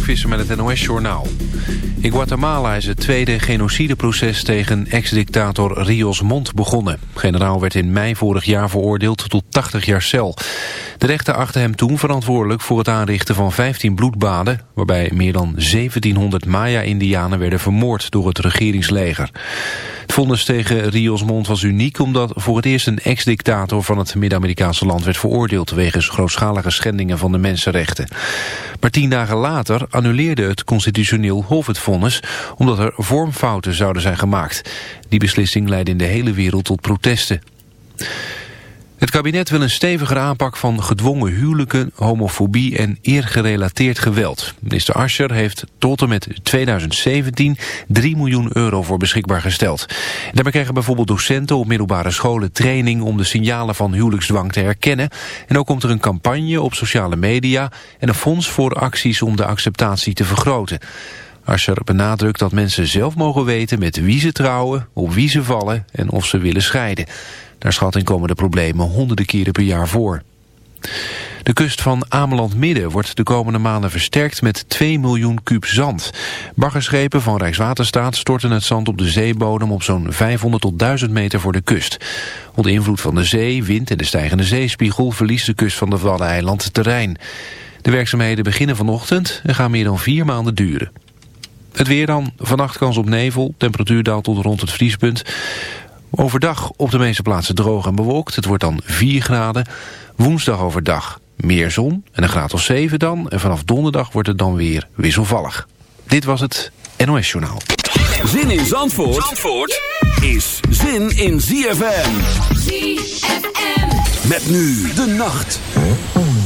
Mark Visser met het NOS-journaal. In Guatemala is het tweede genocideproces tegen ex-dictator Rios Montt begonnen. Generaal werd in mei vorig jaar veroordeeld tot 80 jaar cel. De rechter achtte hem toen verantwoordelijk voor het aanrichten van 15 bloedbaden... waarbij meer dan 1700 Maya-indianen werden vermoord door het regeringsleger. Het vonnis tegen Rios Montt was uniek omdat voor het eerst een ex-dictator van het Midden-Amerikaanse land werd veroordeeld wegens grootschalige schendingen van de mensenrechten. Maar tien dagen later annuleerde het constitutioneel hof het vonnis omdat er vormfouten zouden zijn gemaakt. Die beslissing leidde in de hele wereld tot protesten. Het kabinet wil een stevigere aanpak van gedwongen huwelijken, homofobie en eergerelateerd geweld. Minister Ascher heeft tot en met 2017 3 miljoen euro voor beschikbaar gesteld. Daarbij krijgen bijvoorbeeld docenten op middelbare scholen training om de signalen van huwelijksdwang te herkennen. En ook komt er een campagne op sociale media en een fonds voor acties om de acceptatie te vergroten. Ascher benadrukt dat mensen zelf mogen weten met wie ze trouwen, op wie ze vallen en of ze willen scheiden. Naar schatting komen de problemen honderden keren per jaar voor. De kust van Ameland-Midden wordt de komende maanden versterkt met 2 miljoen kuub zand. Baggerschepen van Rijkswaterstaat storten het zand op de zeebodem op zo'n 500 tot 1000 meter voor de kust. Onder invloed van de zee, wind en de stijgende zeespiegel verliest de kust van de Waddeneiland terrein. De werkzaamheden beginnen vanochtend en gaan meer dan vier maanden duren. Het weer dan, vannacht kans op nevel, temperatuur daalt tot rond het vriespunt. Overdag op de meeste plaatsen droog en bewolkt. Het wordt dan 4 graden. Woensdag overdag meer zon en een graad of 7 dan. En vanaf donderdag wordt het dan weer wisselvallig. Dit was het NOS Journaal. Zin in Zandvoort, Zandvoort is zin in ZFM. ZFM. Met nu de nacht. Oh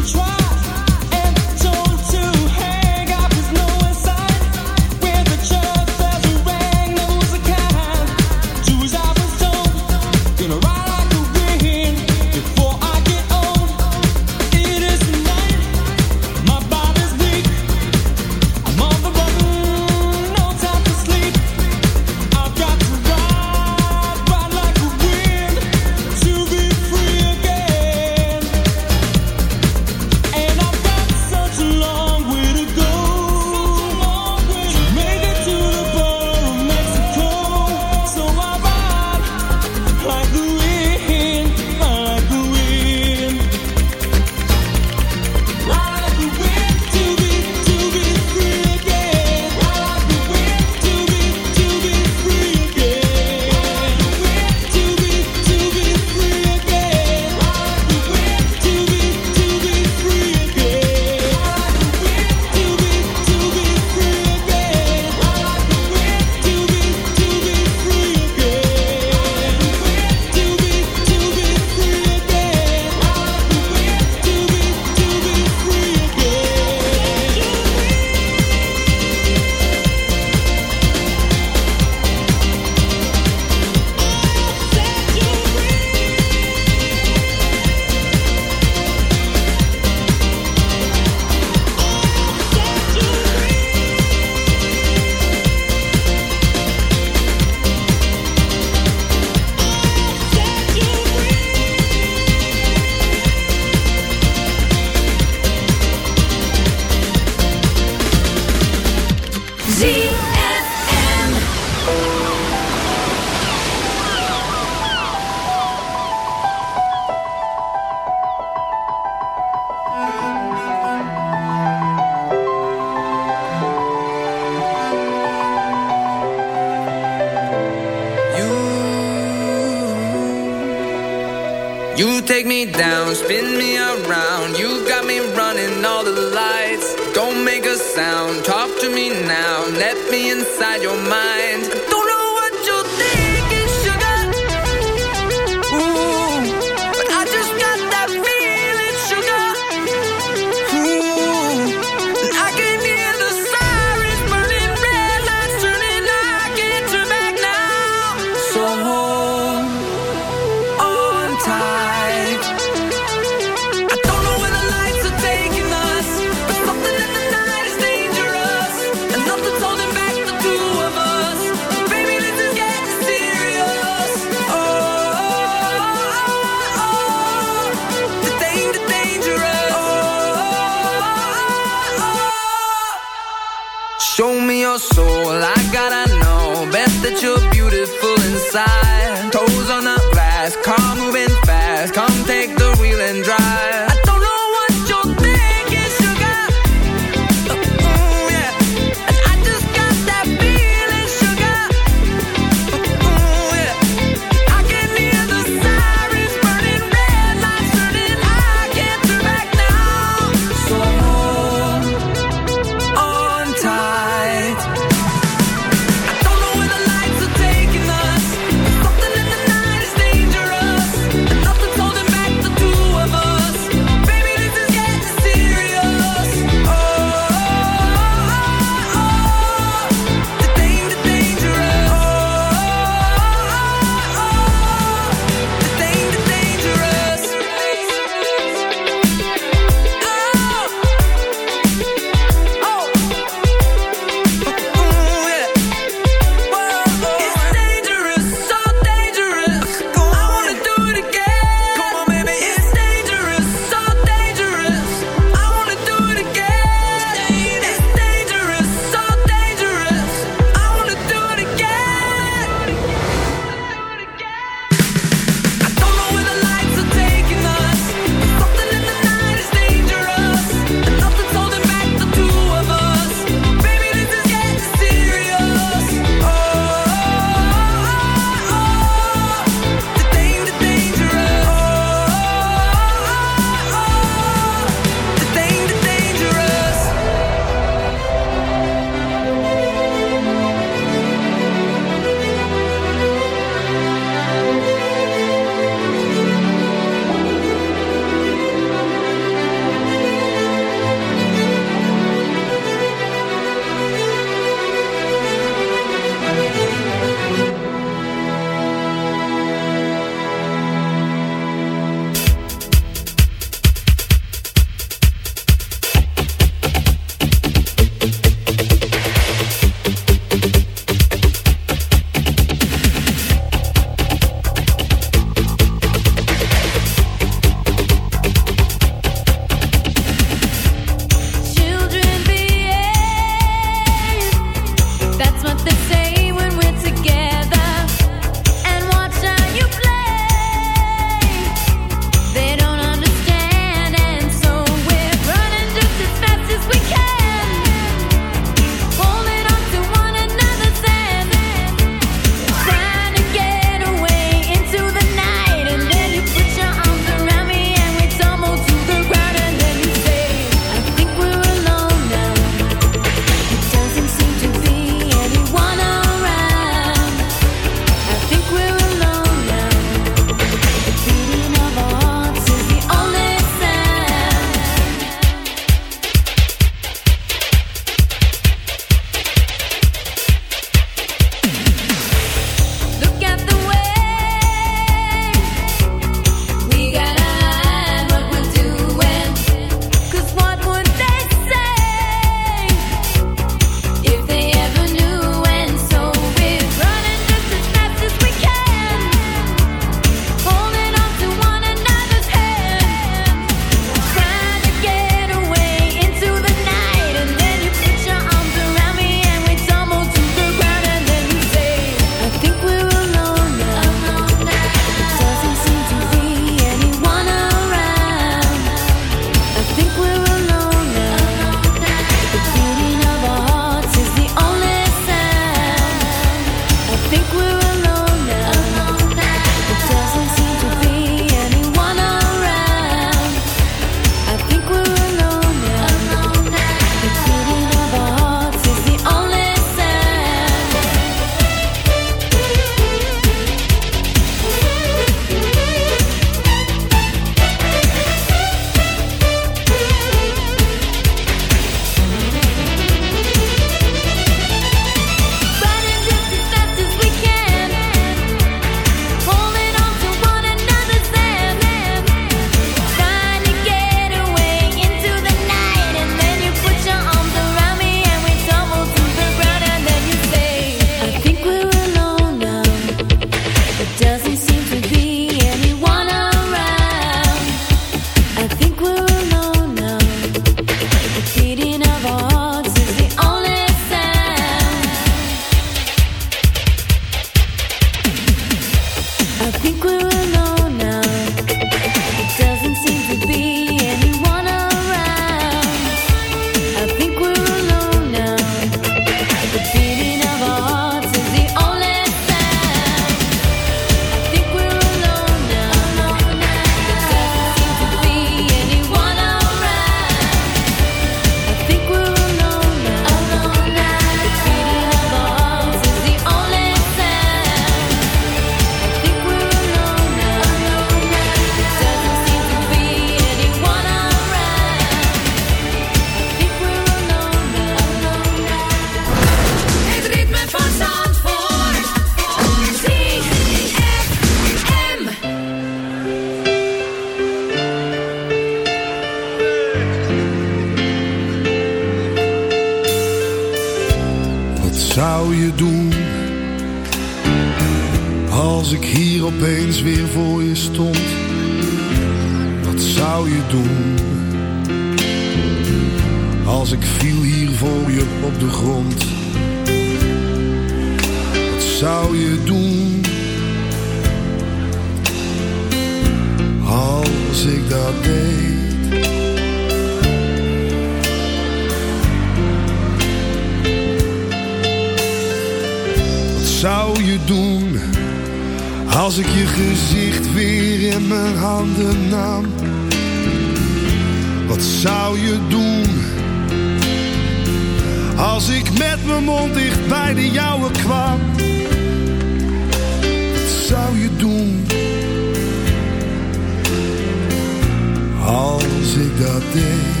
ik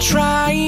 trying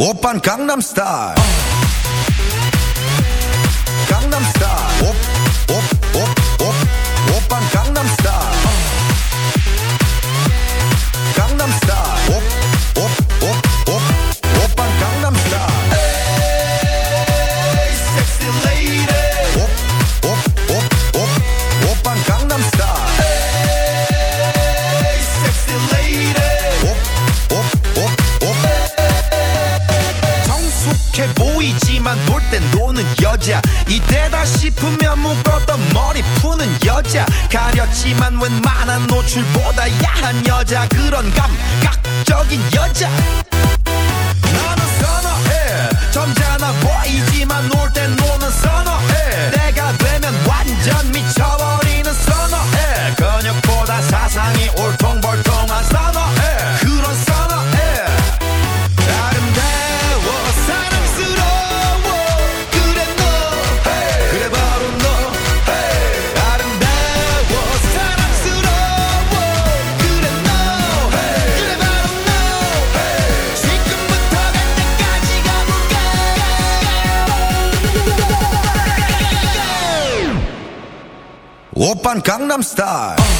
Open Gangnam Style. 자 그런 감. Gangnam Style.